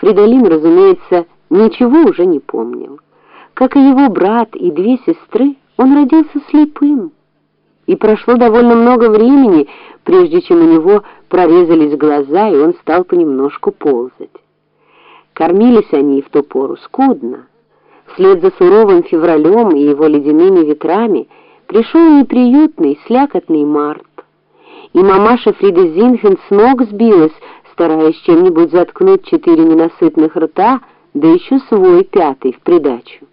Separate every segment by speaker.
Speaker 1: Фридолин, разумеется, ничего уже не помнил. Как и его брат и две сестры, он родился слепым. И прошло довольно много времени, прежде чем у него прорезались глаза, и он стал понемножку ползать. Кормились они в ту пору скудно. Вслед за суровым февралем и его ледяными ветрами пришел неприютный, слякотный март. И мамаша Фрида Зинхен с ног сбилась, стараясь чем-нибудь заткнуть четыре ненасытных рта, да еще свой пятый в придачу.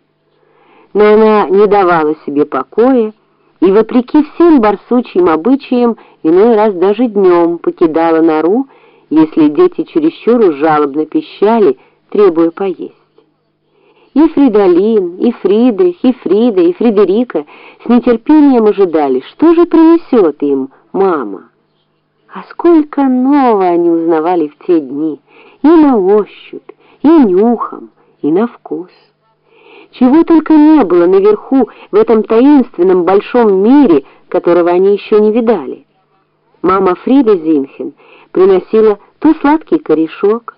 Speaker 1: Но она не давала себе покоя, и, вопреки всем барсучьим обычаям, иной раз даже днем покидала нору, если дети чересчур жалобно пищали, требуя поесть. И Фридолин, и Фридрих, и Фрида, и Фредерика с нетерпением ожидали, что же принесет им мама. А сколько нового они узнавали в те дни, и на ощупь, и нюхом, и на вкус. Чего только не было наверху, в этом таинственном большом мире, которого они еще не видали. Мама Фрида Зинхен приносила то сладкий корешок,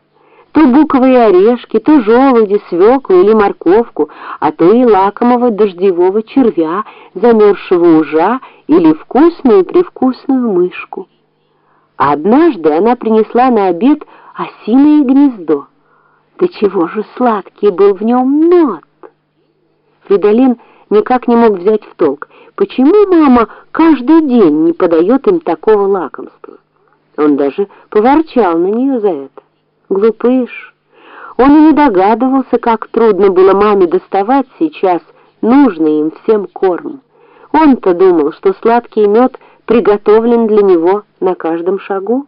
Speaker 1: то буковые орешки, то желуди, свеклу или морковку, а то и лакомого дождевого червя, замерзшего ужа или вкусную-привкусную мышку. А однажды она принесла на обед осиное гнездо. Да чего же сладкий был в нем мед! Фридолин никак не мог взять в толк, почему мама каждый день не подает им такого лакомства. Он даже поворчал на нее за это. Глупыш! Он и не догадывался, как трудно было маме доставать сейчас нужный им всем корм. Он-то думал, что сладкий мед приготовлен для него на каждом шагу.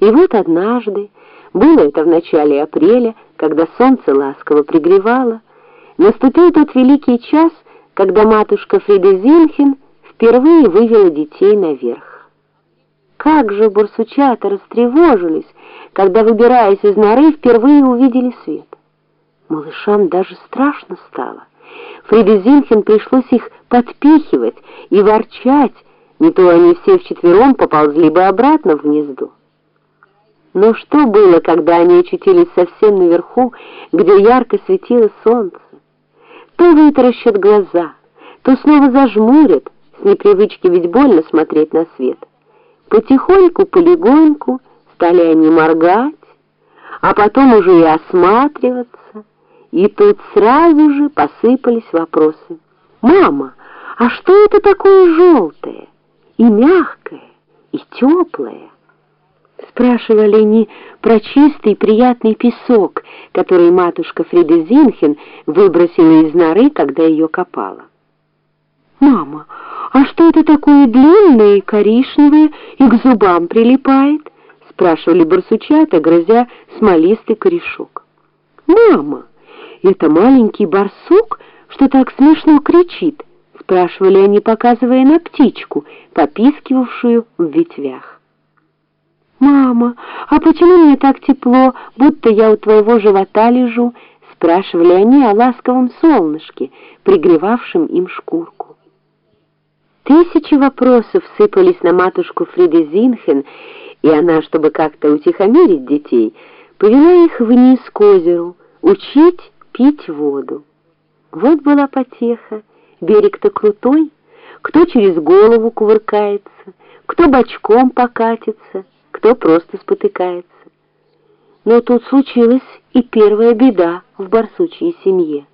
Speaker 1: И вот однажды, было это в начале апреля, когда солнце ласково пригревало, наступил тот великий час, когда матушка Фрида Зинхен впервые вывела детей наверх. Как же бурсучата растревожились, когда, выбираясь из норы, впервые увидели свет. Малышам даже страшно стало. Фриде Зинхен пришлось их подпихивать и ворчать, не то они все вчетвером поползли бы обратно в гнездо. Но что было, когда они очутились совсем наверху, где ярко светило солнце? То вытаращат глаза, то снова зажмурят, с непривычки ведь больно смотреть на свет. Потихоньку, полегоньку стали они моргать, а потом уже и осматриваться, и тут сразу же посыпались вопросы. «Мама, а что это такое желтое и мягкое и теплое?» Спрашивали они про чистый приятный песок, который матушка Фрида Зинхен выбросила из норы, когда ее копала. «Мама, а что это такое длинное и коричневое и к зубам прилипает?» спрашивали барсучата, грозя смолистый корешок. «Мама, это маленький барсук, что так смешно кричит?» Спрашивали они, показывая на птичку, попискивавшую в ветвях. «Мама, а почему мне так тепло, будто я у твоего живота лежу?» спрашивали они о ласковом солнышке, пригревавшем им шкурку. Тысячи вопросов сыпались на матушку Фриды Зинхен, и она, чтобы как-то утихомирить детей, повела их вниз к озеру, учить пить воду. Вот была потеха, берег-то крутой, кто через голову кувыркается, кто бочком покатится, кто просто спотыкается. Но тут случилась и первая беда в барсучьей семье.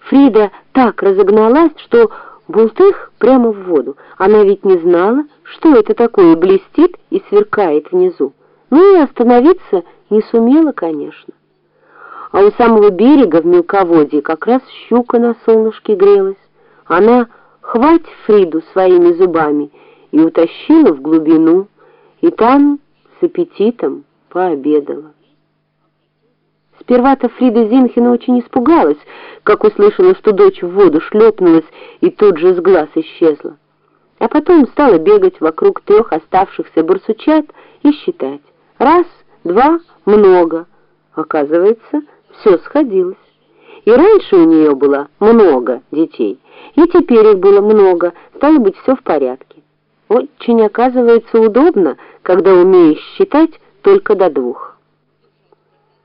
Speaker 1: Фрида так разогналась, что бултых прямо в воду. Она ведь не знала, что это такое блестит и сверкает внизу. Ну и остановиться не сумела, конечно. А у самого берега в мелководье как раз щука на солнышке грелась. Она хвать Фриду своими зубами и утащила в глубину, и там с аппетитом пообедала. Сперва-то Фрида Зинхина очень испугалась, как услышала, что дочь в воду шлепнулась и тут же с глаз исчезла. А потом стала бегать вокруг трех оставшихся барсучат и считать. Раз, два, много. Оказывается, все сходилось. И раньше у нее было много детей, и теперь их было много, стало быть, все в порядке. Очень, оказывается, удобно, когда умеешь считать только до двух.